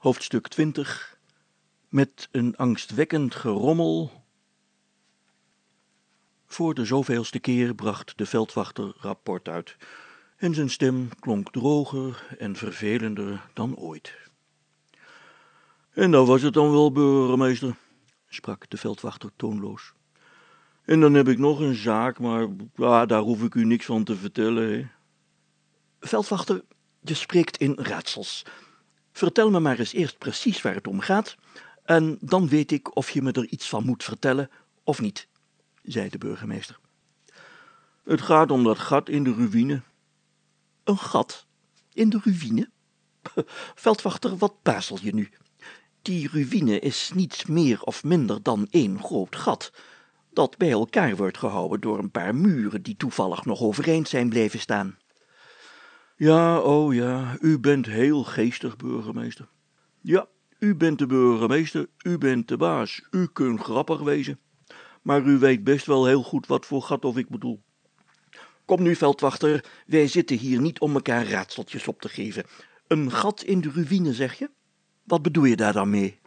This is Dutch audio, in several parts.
Hoofdstuk 20 Met een angstwekkend gerommel. Voor de zoveelste keer bracht de veldwachter rapport uit, en zijn stem klonk droger en vervelender dan ooit. En dat was het dan wel, burgemeester, sprak de veldwachter toonloos. En dan heb ik nog een zaak, maar ah, daar hoef ik u niks van te vertellen. Veldwachter, je spreekt in raadsels. Vertel me maar eens eerst precies waar het om gaat, en dan weet ik of je me er iets van moet vertellen of niet, zei de burgemeester. Het gaat om dat gat in de ruïne. Een gat in de ruïne? Veldwachter, wat bazel je nu? Die ruïne is niets meer of minder dan één groot gat, dat bij elkaar wordt gehouden door een paar muren die toevallig nog overeind zijn blijven staan. Ja, oh ja, u bent heel geestig, burgemeester. Ja, u bent de burgemeester, u bent de baas, u kunt grappig wezen. Maar u weet best wel heel goed wat voor gat of ik bedoel. Kom nu, veldwachter, wij zitten hier niet om elkaar raadseltjes op te geven. Een gat in de ruïne, zeg je? Wat bedoel je daar dan mee?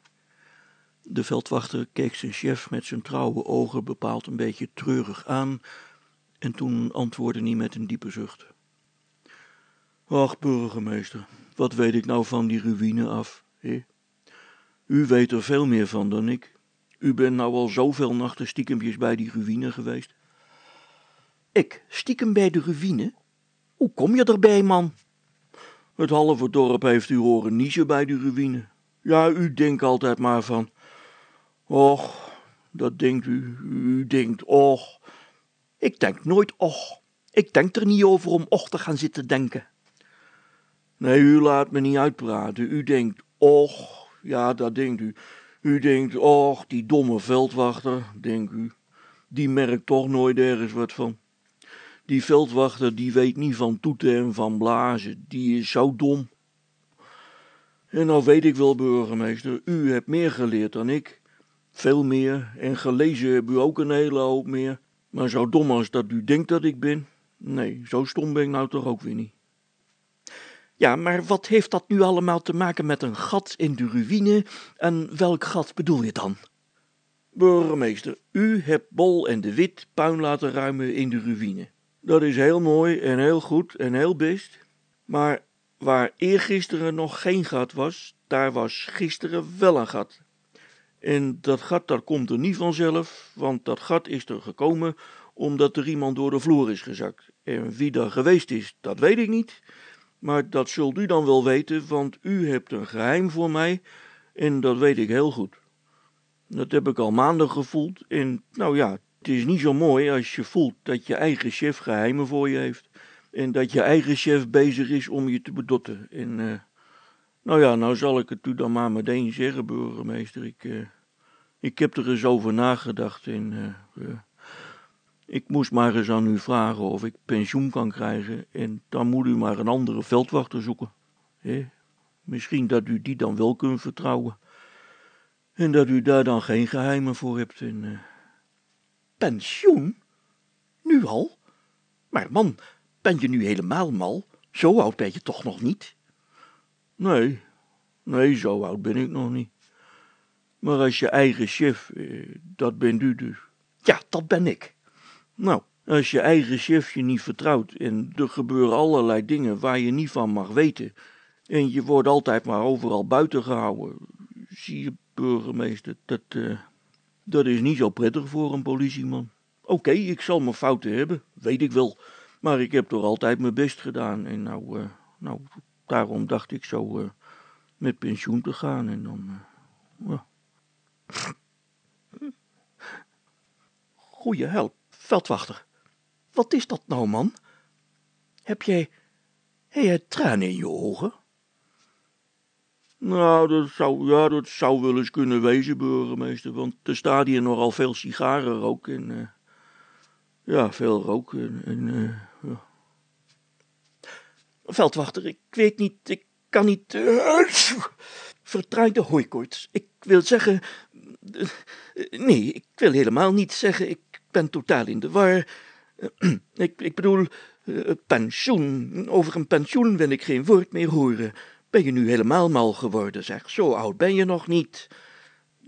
De veldwachter keek zijn chef met zijn trouwe ogen bepaald een beetje treurig aan, en toen antwoordde hij met een diepe zucht. Ach, burgemeester, wat weet ik nou van die ruïne af? U weet er veel meer van dan ik. U bent nou al zoveel nachten stiekempjes bij die ruïne geweest. Ik, stiekem bij de ruïne? Hoe kom je erbij, man? Het halve dorp heeft u horen niezen bij die ruïne. Ja, u denkt altijd maar van, och, dat denkt u, u denkt, och. Ik denk nooit och. Ik denk er niet over om och te gaan zitten denken. Nee, u laat me niet uitpraten. U denkt, och, ja, dat denkt u. U denkt, och, die domme veldwachter, denkt u. Die merkt toch nooit ergens wat van. Die veldwachter, die weet niet van toeten en van blazen. Die is zo dom. En nou weet ik wel, burgemeester, u hebt meer geleerd dan ik. Veel meer, en gelezen hebt u ook een hele hoop meer. Maar zo dom als dat u denkt dat ik ben, nee, zo stom ben ik nou toch ook weer niet. Ja, maar wat heeft dat nu allemaal te maken met een gat in de ruïne en welk gat bedoel je dan? Burgemeester, u hebt Bol en de Wit puin laten ruimen in de ruïne. Dat is heel mooi en heel goed en heel best, maar waar eergisteren nog geen gat was, daar was gisteren wel een gat. En dat gat, dat komt er niet vanzelf, want dat gat is er gekomen omdat er iemand door de vloer is gezakt. En wie daar geweest is, dat weet ik niet, maar dat zult u dan wel weten, want u hebt een geheim voor mij en dat weet ik heel goed. Dat heb ik al maanden gevoeld en nou ja, het is niet zo mooi als je voelt dat je eigen chef geheimen voor je heeft en dat je eigen chef bezig is om je te bedotten. En uh, nou ja, nou zal ik het u dan maar meteen zeggen, burgemeester. Ik, uh, ik heb er eens over nagedacht en uh, ik moest maar eens aan u vragen of ik pensioen kan krijgen en dan moet u maar een andere veldwachter zoeken. He? Misschien dat u die dan wel kunt vertrouwen. En dat u daar dan geen geheimen voor hebt. En, uh... Pensioen? Nu al? Maar man, ben je nu helemaal mal? Zo oud ben je toch nog niet? Nee, nee, zo oud ben ik nog niet. Maar als je eigen chef, eh, dat bent u dus. Ja, dat ben ik. Nou, als je eigen chef je niet vertrouwt en er gebeuren allerlei dingen waar je niet van mag weten en je wordt altijd maar overal buiten gehouden, zie je burgemeester, dat, uh, dat is niet zo prettig voor een politieman. Oké, ik zal mijn fouten hebben, weet ik wel, maar ik heb toch altijd mijn best gedaan en nou, uh, nou daarom dacht ik zo uh, met pensioen te gaan en dan, Goeie help, veldwachter. Wat is dat nou, man? Heb jij, heb jij tranen in je ogen? Nou, dat zou, ja, dat zou wel eens kunnen wezen, burgemeester, want er staat hier nogal veel sigarenrook en, uh, ja, veel rook en, en uh, ja. Veldwachter, ik weet niet, ik kan niet, uh, vertraagde hooikoorts. Ik wil zeggen, nee, ik wil helemaal niet zeggen, ik ben totaal in de war. Ik, ik bedoel, pensioen. Over een pensioen wil ik geen woord meer horen. Ben je nu helemaal mal geworden, zeg? Zo oud ben je nog niet.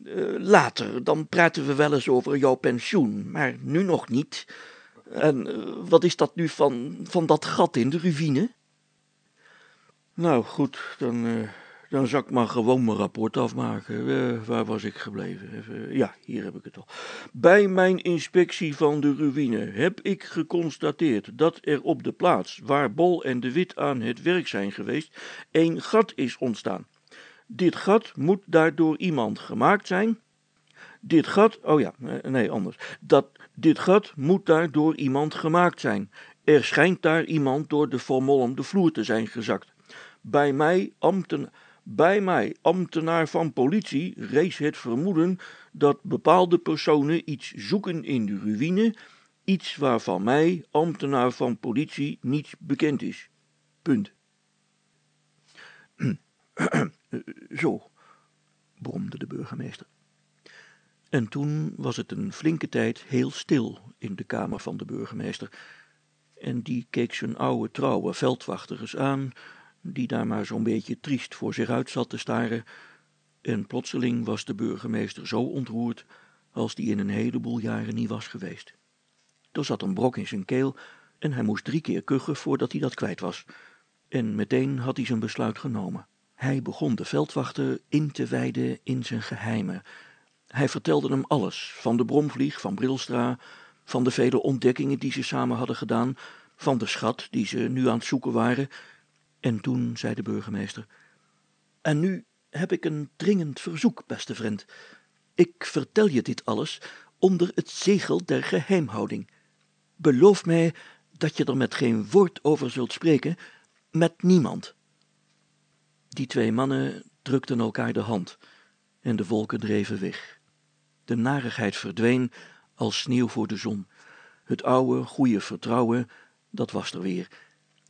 Uh, later, dan praten we wel eens over jouw pensioen, maar nu nog niet. En uh, wat is dat nu van, van dat gat in de ruïne? Nou, goed, dan, uh, dan zal ik maar gewoon mijn rapport afmaken. Uh, waar was ik gebleven? Even, ja, hier heb ik het al. Bij mijn inspectie van de ruïne heb ik geconstateerd dat er op de plaats waar Bol en de Wit aan het werk zijn geweest, een gat is ontstaan. Dit gat moet daardoor iemand gemaakt zijn. Dit gat, oh ja, nee, anders. Dat, dit gat moet daardoor iemand gemaakt zijn. Er schijnt daar iemand door de vermolmde vloer te zijn gezakt. Bij mij, ambten, bij mij, ambtenaar van politie, rees het vermoeden dat bepaalde personen iets zoeken in de ruïne, iets waarvan mij, ambtenaar van politie, niets bekend is. Punt. Zo, bromde de burgemeester. En toen was het een flinke tijd heel stil in de kamer van de burgemeester. En die keek zijn oude trouwe veldwachter eens aan, die daar maar zo'n beetje triest voor zich uit zat te staren. En plotseling was de burgemeester zo ontroerd als die in een heleboel jaren niet was geweest. Er zat een brok in zijn keel en hij moest drie keer kuchen voordat hij dat kwijt was. En meteen had hij zijn besluit genomen. Hij begon de veldwachter in te wijden in zijn geheimen. Hij vertelde hem alles, van de bromvlieg van Brilstra, van de vele ontdekkingen die ze samen hadden gedaan, van de schat die ze nu aan het zoeken waren. En toen zei de burgemeester: En nu heb ik een dringend verzoek, beste vriend. Ik vertel je dit alles onder het zegel der geheimhouding. Beloof mij dat je er met geen woord over zult spreken, met niemand. Die twee mannen drukten elkaar de hand en de wolken dreven weg. De narigheid verdween als sneeuw voor de zon. Het oude, goede vertrouwen, dat was er weer.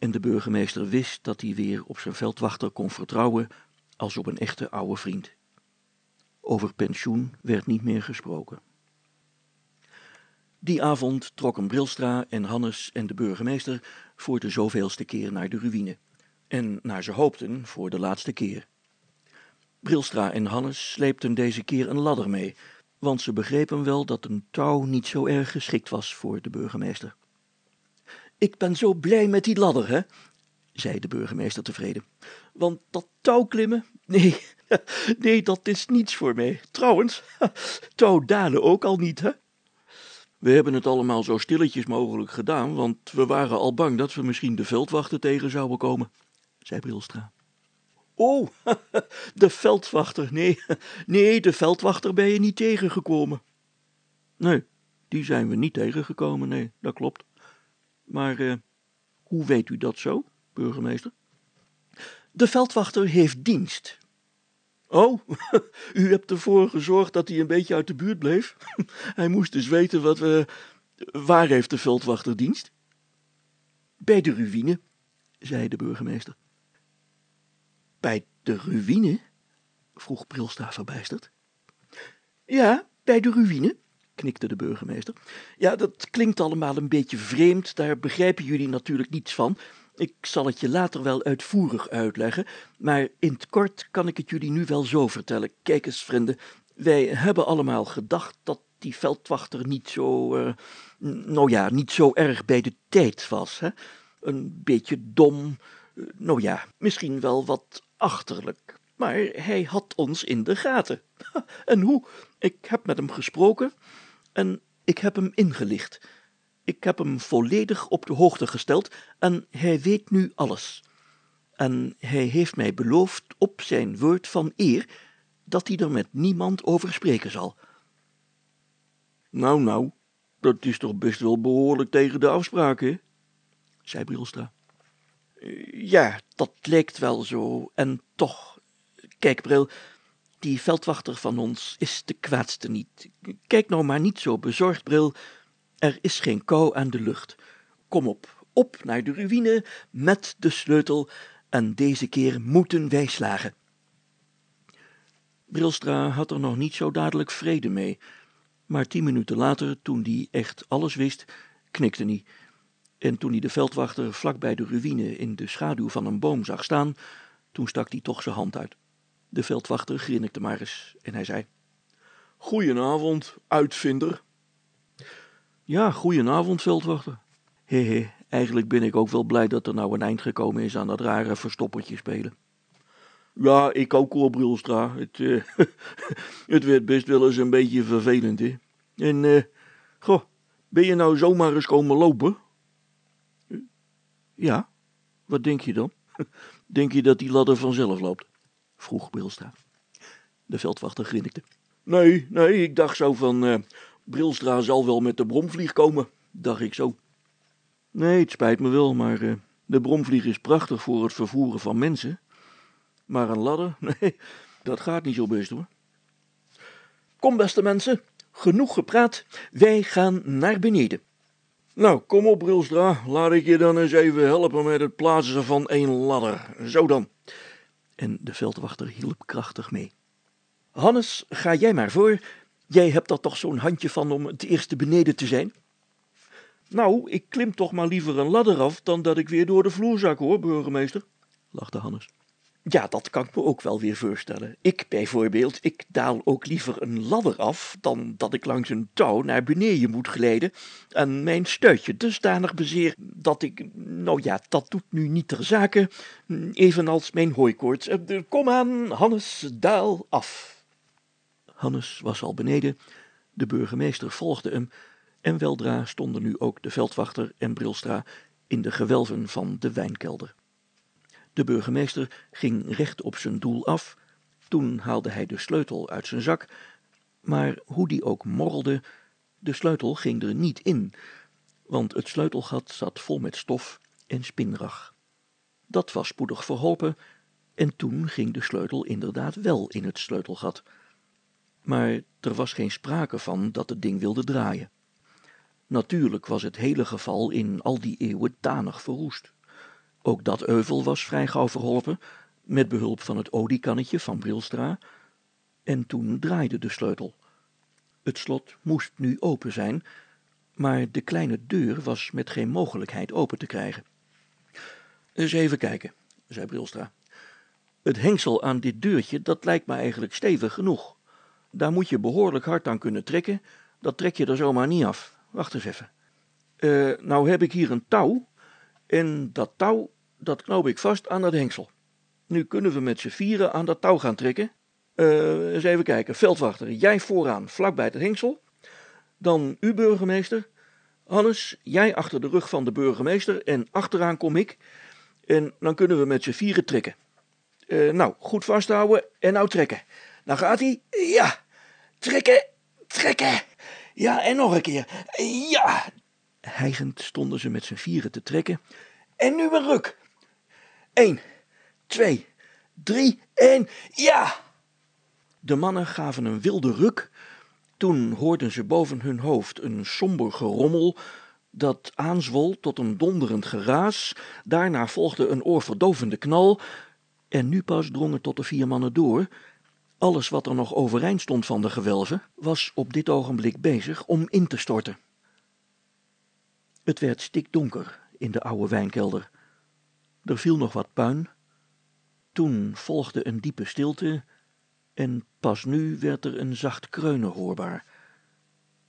En de burgemeester wist dat hij weer op zijn veldwachter kon vertrouwen als op een echte oude vriend. Over pensioen werd niet meer gesproken. Die avond trokken Brilstra en Hannes en de burgemeester voor de zoveelste keer naar de ruïne en naar ze hoopten voor de laatste keer. Brilstra en Hannes sleepten deze keer een ladder mee, want ze begrepen wel dat een touw niet zo erg geschikt was voor de burgemeester. Ik ben zo blij met die ladder, hè, zei de burgemeester tevreden. Want dat touwklimmen, nee, nee, dat is niets voor mij. Trouwens, touwdalen ook al niet, hè. We hebben het allemaal zo stilletjes mogelijk gedaan, want we waren al bang dat we misschien de veldwachten tegen zouden komen zei Brilstra. Oh, de veldwachter, nee, nee, de veldwachter ben je niet tegengekomen. Nee, die zijn we niet tegengekomen, nee, dat klopt. Maar uh, hoe weet u dat zo, burgemeester? De veldwachter heeft dienst. Oh, u hebt ervoor gezorgd dat hij een beetje uit de buurt bleef? Hij moest dus weten wat we... Waar heeft de veldwachter dienst? Bij de ruïne, zei de burgemeester. Bij de ruïne? vroeg Brilsta verbijsterd. Ja, bij de ruïne, knikte de burgemeester. Ja, dat klinkt allemaal een beetje vreemd, daar begrijpen jullie natuurlijk niets van. Ik zal het je later wel uitvoerig uitleggen, maar in het kort kan ik het jullie nu wel zo vertellen. Kijk eens, vrienden, wij hebben allemaal gedacht dat die veldwachter niet zo, uh, nou ja, niet zo erg bij de tijd was. Hè? Een beetje dom, uh, nou ja, misschien wel wat achterlijk, maar hij had ons in de gaten. En hoe? Ik heb met hem gesproken en ik heb hem ingelicht. Ik heb hem volledig op de hoogte gesteld en hij weet nu alles. En hij heeft mij beloofd op zijn woord van eer dat hij er met niemand over spreken zal. Nou, nou, dat is toch best wel behoorlijk tegen de afspraken, zei Brilstra. Ja, dat lijkt wel zo. En toch, kijk, Bril, die veldwachter van ons is de kwaadste niet. Kijk nou maar niet zo bezorgd, Bril. Er is geen kou aan de lucht. Kom op, op naar de ruïne met de sleutel, en deze keer moeten wij slagen. Brilstra had er nog niet zo dadelijk vrede mee, maar tien minuten later, toen die echt alles wist, knikte hij en toen hij de veldwachter vlak bij de ruïne in de schaduw van een boom zag staan, Toen stak hij toch zijn hand uit. De veldwachter grinnikte maar eens en hij zei: Goedenavond, uitvinder. Ja, goedenavond, veldwachter. Hé, hé, eigenlijk ben ik ook wel blij dat er nou een eind gekomen is aan dat rare verstoppertje spelen. Ja, ik ook hoor. Het, eh, het werd best wel eens een beetje vervelend, hè. En, eh, goh, ben je nou zomaar eens komen lopen? Ja, wat denk je dan? Denk je dat die ladder vanzelf loopt? Vroeg Brilstra. De veldwachter grinnikte. Nee, nee, ik dacht zo van, eh, Brilstra zal wel met de bromvlieg komen, dacht ik zo. Nee, het spijt me wel, maar eh, de bromvlieg is prachtig voor het vervoeren van mensen. Maar een ladder, nee, dat gaat niet zo best hoor. Kom, beste mensen, genoeg gepraat. Wij gaan naar beneden. Nou, kom op, Brilstra. Laat ik je dan eens even helpen met het plaatsen van één ladder. Zo dan. En de veldwachter hielp krachtig mee. Hannes, ga jij maar voor. Jij hebt er toch zo'n handje van om het eerste beneden te zijn? Nou, ik klim toch maar liever een ladder af dan dat ik weer door de vloer zak, hoor, burgemeester, lachte Hannes. Ja, dat kan ik me ook wel weer voorstellen. Ik bijvoorbeeld, ik daal ook liever een ladder af dan dat ik langs een touw naar beneden moet glijden en mijn stuitje dusdanig bezeer dat ik, nou ja, dat doet nu niet ter zake, evenals mijn hooikoorts. Eh, kom aan, Hannes, daal af. Hannes was al beneden, de burgemeester volgde hem en weldra stonden nu ook de veldwachter en Brilstra in de gewelven van de wijnkelder. De burgemeester ging recht op zijn doel af. Toen haalde hij de sleutel uit zijn zak, maar hoe die ook morrelde, de sleutel ging er niet in, want het sleutelgat zat vol met stof en spinrag. Dat was spoedig verholpen en toen ging de sleutel inderdaad wel in het sleutelgat. Maar er was geen sprake van dat het ding wilde draaien. Natuurlijk was het hele geval in al die eeuwen danig verroest. Ook dat euvel was vrij gauw verholpen, met behulp van het oliekannetje van Brilstra, en toen draaide de sleutel. Het slot moest nu open zijn, maar de kleine deur was met geen mogelijkheid open te krijgen. Eens even kijken, zei Brilstra. Het hengsel aan dit deurtje, dat lijkt me eigenlijk stevig genoeg. Daar moet je behoorlijk hard aan kunnen trekken, dat trek je er zomaar niet af. Wacht eens even. Uh, nou heb ik hier een touw, en dat touw, dat knoop ik vast aan dat hengsel. Nu kunnen we met z'n vieren aan dat touw gaan trekken. Uh, eens even kijken. Veldwachter, jij vooraan, vlakbij het hengsel. Dan u, burgemeester. Hannes, jij achter de rug van de burgemeester en achteraan kom ik. En dan kunnen we met z'n vieren trekken. Uh, nou, goed vasthouden en nou trekken. Dan gaat hij. Ja, trekken, trekken. Ja, en nog een keer. Ja. Hijgend stonden ze met z'n vieren te trekken. En nu een ruk. Eén, twee, drie en ja! De mannen gaven een wilde ruk. Toen hoorden ze boven hun hoofd een somber gerommel dat aanzwol tot een donderend geraas. Daarna volgde een oorverdovende knal. En nu pas drongen tot de vier mannen door. Alles wat er nog overeind stond van de gewelven was op dit ogenblik bezig om in te storten. Het werd stikdonker in de oude wijnkelder. Er viel nog wat puin. Toen volgde een diepe stilte en pas nu werd er een zacht kreunen hoorbaar.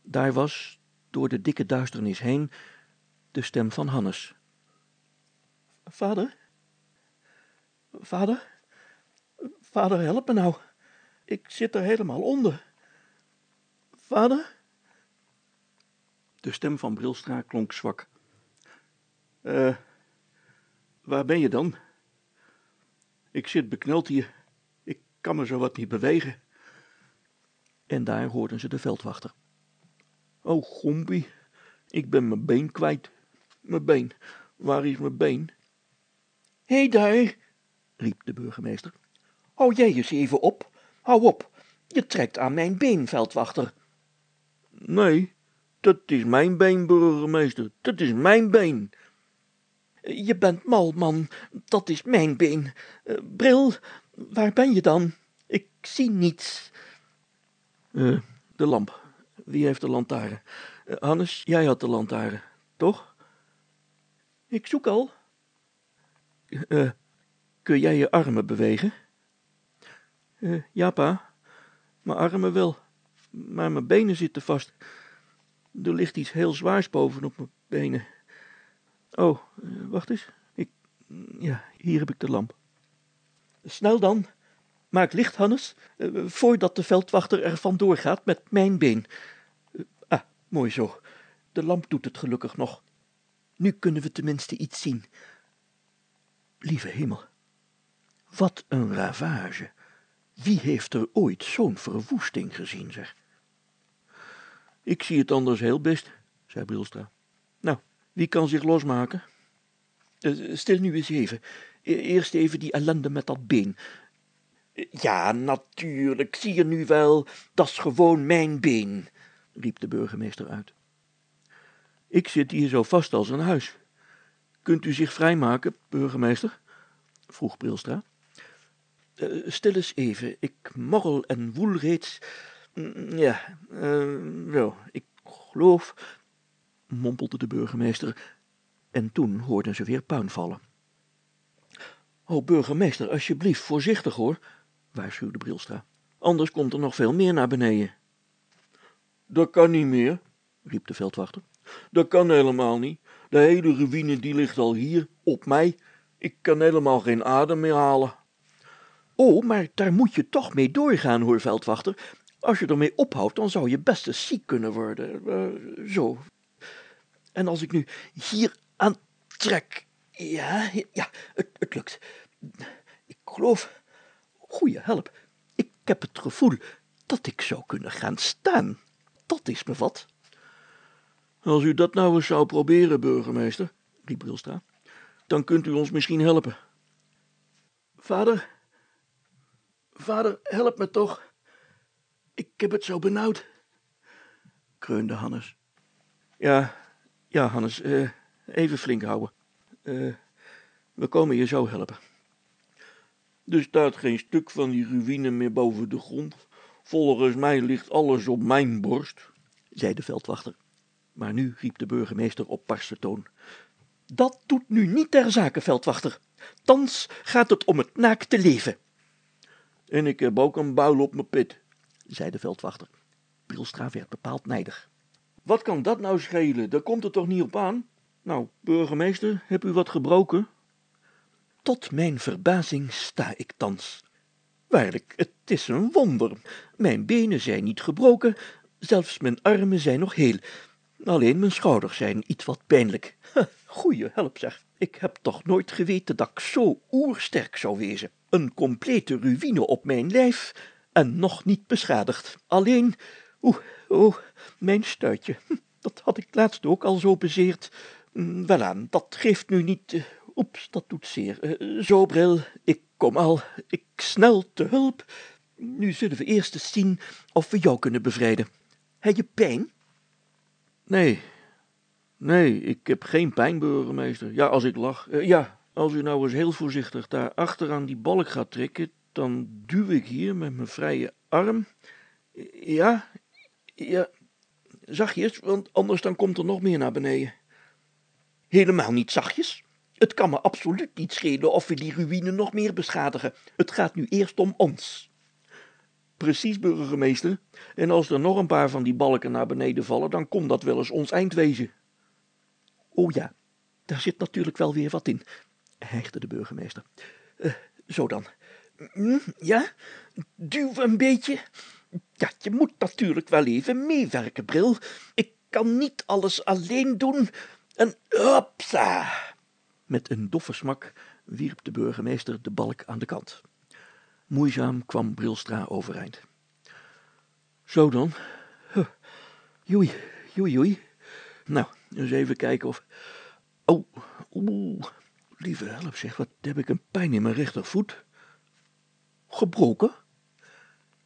Daar was, door de dikke duisternis heen, de stem van Hannes. Vader? Vader? Vader, help me nou. Ik zit er helemaal onder. Vader? De stem van Brilstra klonk zwak. Eh, waar ben je dan? Ik zit bekneld hier. Ik kan me zo wat niet bewegen. En daar hoorden ze de veldwachter. Oh, gompie, ik ben mijn been kwijt. Mijn been, waar is mijn been? Hé hey daar, riep de burgemeester. Hou jij eens even op. Hou op, je trekt aan mijn been, veldwachter. Nee, dat is mijn been, burgemeester, dat is mijn been. Je bent mal, man, dat is mijn been. Uh, Bril, waar ben je dan? Ik zie niets. Uh, de lamp. Wie heeft de lantaarn? Uh, Hannes, jij had de lantaarn, toch? Ik zoek al. Kun jij je armen bewegen? Ja, pa. Mijn armen wel, maar mijn benen zitten vast. Er ligt iets heel zwaars bovenop mijn benen. Oh, uh, wacht eens. Ik, ja, hier heb ik de lamp. Snel dan. Maak licht, Hannes, uh, voordat de veldwachter er vandoor gaat met mijn been. ah, mooi zo. De lamp doet het gelukkig nog. Nu kunnen we tenminste iets zien. Lieve hemel, wat een ravage. Wie heeft er ooit zo'n verwoesting gezien, zeg? Ik zie het anders heel best, zei Brilstra. Nou, wie kan zich losmaken? Uh, stil nu eens even. E eerst even die ellende met dat been. Ja, natuurlijk, zie je nu wel, dat is gewoon mijn been, riep de burgemeester uit. Ik zit hier zo vast als een huis. Kunt u zich vrijmaken, burgemeester? vroeg Brilstra. Uh, stil eens even, ik morrel en woel reeds. Mm, ja, uh, ik geloof, mompelde de burgemeester, en toen hoorden ze weer puin vallen. O, burgemeester, alsjeblieft, voorzichtig hoor, waarschuwde Brilstra. Anders komt er nog veel meer naar beneden. Dat kan niet meer, riep de veldwachter. Dat kan helemaal niet. De hele ruïne die ligt al hier, op mij. Ik kan helemaal geen adem meer halen. Oh, maar daar moet je toch mee doorgaan, hoor, veldwachter. Als je ermee ophoudt, dan zou je best eens ziek kunnen worden. Uh, zo. En als ik nu hier aan trek. Ja, ja, het, het lukt. Ik geloof. Goeie help. Ik heb het gevoel dat ik zou kunnen gaan staan. Dat is me wat. Als u dat nou eens zou proberen, burgemeester, riep Brilstra, dan kunt u ons misschien helpen. Vader, vader, help me toch. Ik heb het zo benauwd, kreunde Hannes. Ja, ja, Hannes, uh, even flink houden. Uh, we komen je zo helpen. Er staat geen stuk van die ruïne meer boven de grond. Volgens mij ligt alles op mijn borst, zei de veldwachter. Maar nu riep de burgemeester op barse toon. Dat doet nu niet ter zake, veldwachter. Thans gaat het om het naakte leven. En ik heb ook een buil op mijn pit, zei de veldwachter. Brilstra werd bepaald nijdig. Wat kan dat nou schelen? Daar komt het toch niet op aan? Nou, burgemeester, heb u wat gebroken? Tot mijn verbazing sta ik thans. Waarlijk, het is een wonder. Mijn benen zijn niet gebroken, zelfs mijn armen zijn nog heel. Alleen mijn schouders zijn iets wat pijnlijk. Goeie help zeg. Ik heb toch nooit geweten dat ik zo oersterk zou wezen. Een complete ruïne op mijn lijf en nog niet beschadigd. Alleen, oeh, oh, mijn stuitje. Dat had ik laatst ook al zo bezeerd. Mm, welaan, dat geeft nu niet... Uh, oeps, dat doet zeer. Uh, zo, Bril, ik kom al. Ik snel te hulp. Nu zullen we eerst eens zien of we jou kunnen bevrijden. Heb je pijn? Nee, nee, ik heb geen pijn, burgemeester. Ja, als ik lach. Uh, ja, als u nou eens heel voorzichtig daar achteraan die balk gaat trekken, dan duw ik hier met mijn vrije arm. Ja, ja, zachtjes, want anders dan komt er nog meer naar beneden. Helemaal niet zachtjes. Het kan me absoluut niet schelen of we die ruïne nog meer beschadigen. Het gaat nu eerst om ons. Precies, burgemeester. En als er nog een paar van die balken naar beneden vallen, dan kon dat wel eens ons eind wezen. O ja, daar zit natuurlijk wel weer wat in, hijgde de burgemeester. Uh, zo dan. Mm, ja, duw een beetje. Ja, je moet natuurlijk wel even meewerken, Bril. Ik kan niet alles alleen doen. En hopsa! Met een doffe smak wierp de burgemeester de balk aan de kant. Moeizaam kwam Brilstra overeind. Zo dan. Huh. Joei, joei, joei. Nou, eens even kijken of... Oh, oeh, lieve help zeg, wat heb ik een pijn in mijn rechtervoet. Gebroken?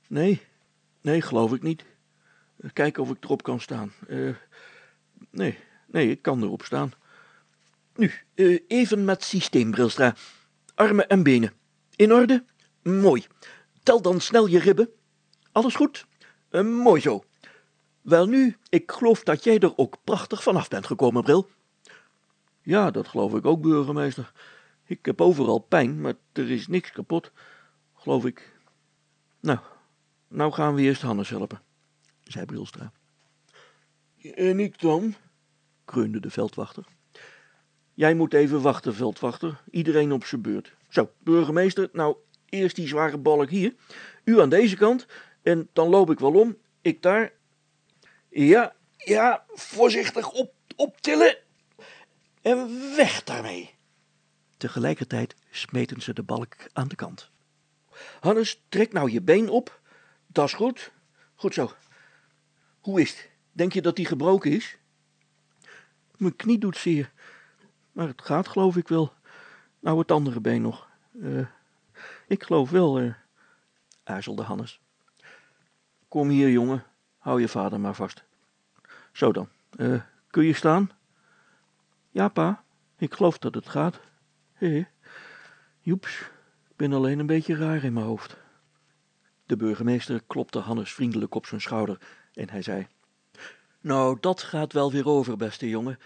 Nee, nee, geloof ik niet. Kijken of ik erop kan staan. Uh, nee, nee, ik kan erop staan. Nu, uh, even met systeem, Brilstra. Armen en benen. In orde? Mooi. Tel dan snel je ribben. Alles goed? Mooi zo. Welnu, ik geloof dat jij er ook prachtig vanaf bent gekomen, Bril. Ja, dat geloof ik ook, burgemeester. Ik heb overal pijn, maar er is niks kapot, geloof ik. Nou, nou gaan we eerst Hannes helpen, zei Brilstra. En ik dan? kreunde de veldwachter. Jij moet even wachten, veldwachter. Iedereen op zijn beurt. Zo, burgemeester, nou eerst die zware balk hier. U aan deze kant. En dan loop ik wel om. Ik daar. Ja, ja, voorzichtig op, optillen. En weg daarmee. Tegelijkertijd smeten ze de balk aan de kant. Hannes, trek nou je been op. Dat is goed. Goed zo. Hoe is het? Denk je dat die gebroken is? Mijn knie doet zeer, maar het gaat geloof ik wel. Nou, het andere been nog. Uh, ik geloof wel, uh, aarzelde Hannes. Kom hier, jongen. Hou je vader maar vast. Zo dan. Uh, kun je staan? Ja, pa. Ik geloof dat het gaat. Hé, joeps. Ik ben alleen een beetje raar in mijn hoofd. De burgemeester klopte Hannes vriendelijk op zijn schouder en hij zei... Nou, dat gaat wel weer over, beste jongen.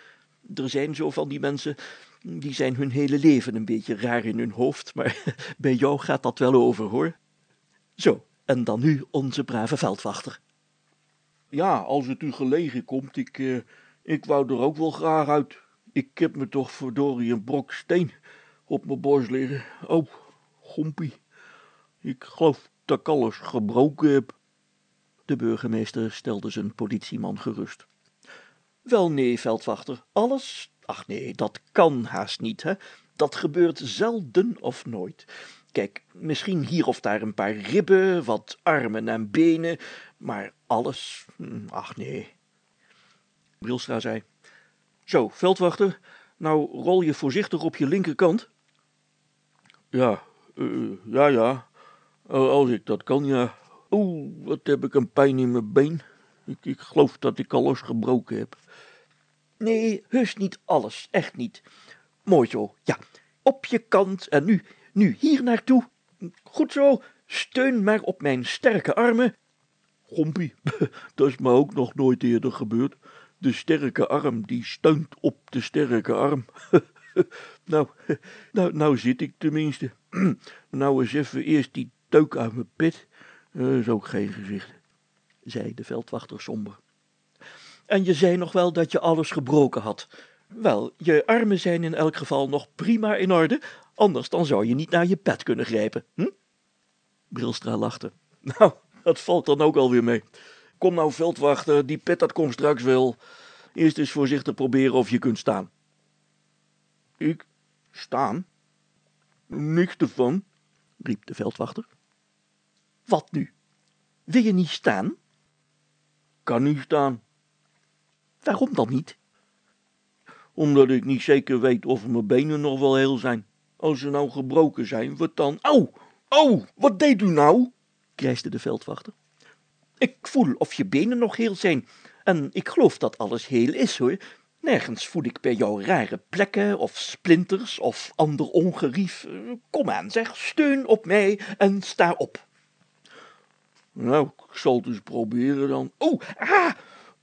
Er zijn zo van die mensen, die zijn hun hele leven een beetje raar in hun hoofd, maar bij jou gaat dat wel over, hoor. Zo, en dan nu onze brave veldwachter. Ja, als het u gelegen komt, ik, uh, ik wou er ook wel graag uit. Ik heb me toch verdorie een brok steen op mijn borst liggen. Oh, gompie. Ik geloof dat ik alles gebroken heb. De burgemeester stelde zijn politieman gerust. Wel nee, veldwachter, alles? Ach nee, dat kan haast niet, hè. Dat gebeurt zelden of nooit. Kijk, misschien hier of daar een paar ribben, wat armen en benen, maar alles, hm, ach nee. Brilstra zei, zo, veldwachter, nou rol je voorzichtig op je linkerkant. Ja, uh, ja, ja, als ik dat kan, ja. Oeh, wat heb ik een pijn in mijn been. Ik, ik geloof dat ik alles gebroken heb. Nee, heus niet alles, echt niet. Mooi zo, ja. Op je kant en nu, nu hier naartoe. Goed zo, steun maar op mijn sterke armen. Gompie, dat is me ook nog nooit eerder gebeurd. De sterke arm die steunt op de sterke arm. nou, nou, nou zit ik tenminste. nou eens even eerst die teuk uit mijn pit. Dat is ook geen gezicht, zei de veldwachter somber. En je zei nog wel dat je alles gebroken had. Wel, je armen zijn in elk geval nog prima in orde, anders dan zou je niet naar je pet kunnen grijpen, hm? Brilstra lachte. Nou, dat valt dan ook alweer mee. Kom nou, veldwachter, die pet dat komt straks wel. Eerst eens voorzichtig proberen of je kunt staan. Ik? Staan? Niks ervan, riep de veldwachter. Wat nu? Wil je niet staan? Kan niet staan. Waarom dan niet? Omdat ik niet zeker weet of mijn benen nog wel heel zijn. Als ze nou gebroken zijn, wat dan? Au! Au! Wat deed u nou? krijsde de veldwachter. Ik voel of je benen nog heel zijn. En ik geloof dat alles heel is, hoor. Nergens voel ik bij jou rare plekken of splinters of ander ongerief. Kom aan, zeg, steun op mij en sta op. Nou, ik zal het eens proberen dan. Oh, ah!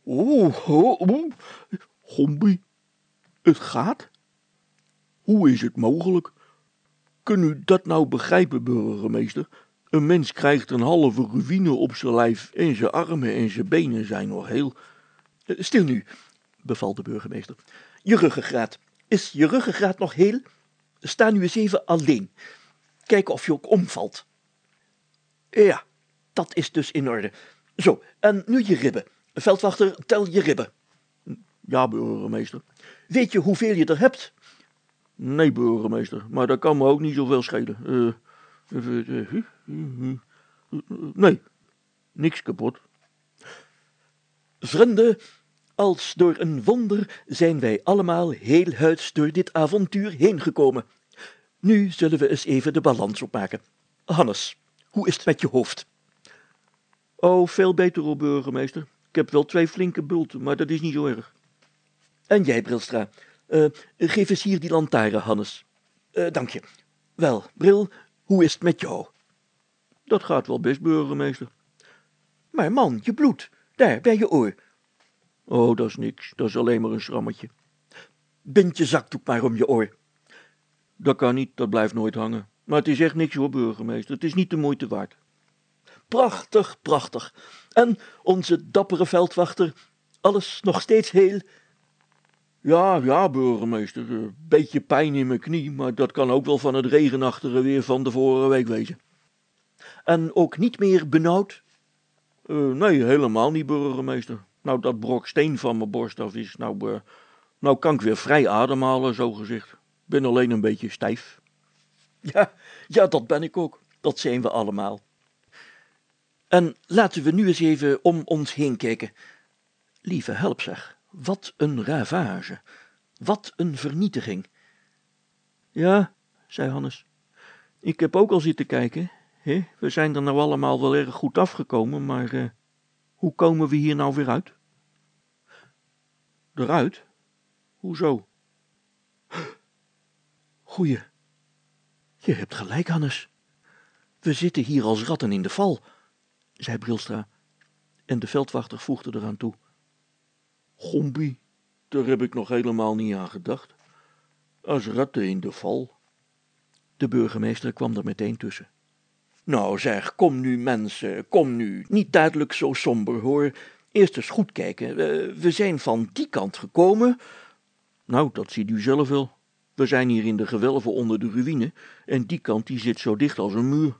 Oeh, oh, oh. Gombie, het gaat? Hoe is het mogelijk? Kun u dat nou begrijpen, burgemeester? Een mens krijgt een halve ruïne op zijn lijf en zijn armen en zijn benen zijn nog heel. Eh, stil nu, beval de burgemeester. Je ruggengraat. Is je ruggengraat nog heel? Sta nu eens even alleen. Kijk of je ook omvalt. Ja, dat is dus in orde. Zo, en nu je ribben. Veldwachter, tel je ribben. Ja, burgemeester. Weet je hoeveel je er hebt? Nee, burgemeester, maar dat kan me ook niet zoveel schelen. Uh, nee, niks kapot. Vrienden, als door een wonder zijn wij allemaal heel huids door dit avontuur heen gekomen. Nu zullen we eens even de balans opmaken. Hannes, hoe is het met je hoofd? Oh, veel beter, o burgemeester. Ik heb wel twee flinke bulten, maar dat is niet zo erg. En jij, Brilstra, uh, geef eens hier die lantaarn, Hannes. Uh, dank je. Wel, Bril, hoe is het met jou? Dat gaat wel best, burgemeester. Maar man, je bloed, daar, bij je oor. Oh, dat is niks, dat is alleen maar een schrammetje. Bind je zakdoek maar om je oor. Dat kan niet, dat blijft nooit hangen. Maar het is echt niks hoor, burgemeester. Het is niet de moeite waard. Prachtig, prachtig. En onze dappere veldwachter, alles nog steeds heel. Ja, ja, burgemeester. Een beetje pijn in mijn knie, maar dat kan ook wel van het regenachtige weer van de vorige week wezen. En ook niet meer benauwd? Uh, nee, helemaal niet, burgemeester. Nou, dat brok steen van mijn borst af is, nou, uh, nou kan ik weer vrij ademhalen, zo gezegd. Ben alleen een beetje stijf. Ja, ja, dat ben ik ook. Dat zijn we allemaal. En laten we nu eens even om ons heen kijken. Lieve help zeg, wat een ravage. Wat een vernietiging. Ja, zei Hannes. Ik heb ook al zitten kijken. We zijn er nou allemaal wel erg goed afgekomen, maar uh, hoe komen we hier nou weer uit? Eruit? Hoezo? Goeie. Je hebt gelijk, Hannes. We zitten hier als ratten in de val, zei Brilstra. En de veldwachter voegde eraan toe. Gombie, daar heb ik nog helemaal niet aan gedacht. Als ratten in de val. De burgemeester kwam er meteen tussen. Nou zeg, kom nu mensen, kom nu. Niet duidelijk zo somber hoor. Eerst eens goed kijken. We zijn van die kant gekomen. Nou, dat ziet u zelf wel. We zijn hier in de gewelven onder de ruïne en die kant die zit zo dicht als een muur.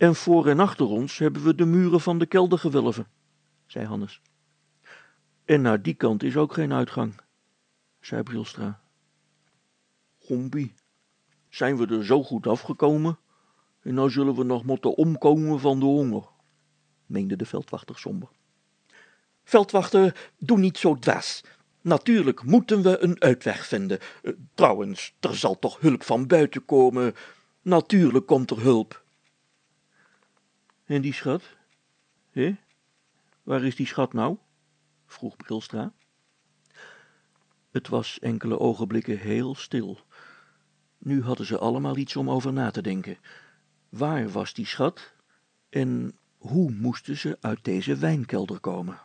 En voor en achter ons hebben we de muren van de keldergewelven, zei Hannes. En naar die kant is ook geen uitgang, zei Brilstra. Gompie, zijn we er zo goed afgekomen? En nou zullen we nog moeten omkomen van de honger, meende de veldwachter somber. Veldwachter, doe niet zo dwaas. Natuurlijk moeten we een uitweg vinden. Uh, trouwens, er zal toch hulp van buiten komen. Natuurlijk komt er hulp. En die schat? Hé? Waar is die schat nou? vroeg Brilstra. Het was enkele ogenblikken heel stil. Nu hadden ze allemaal iets om over na te denken. Waar was die schat? En hoe moesten ze uit deze wijnkelder komen?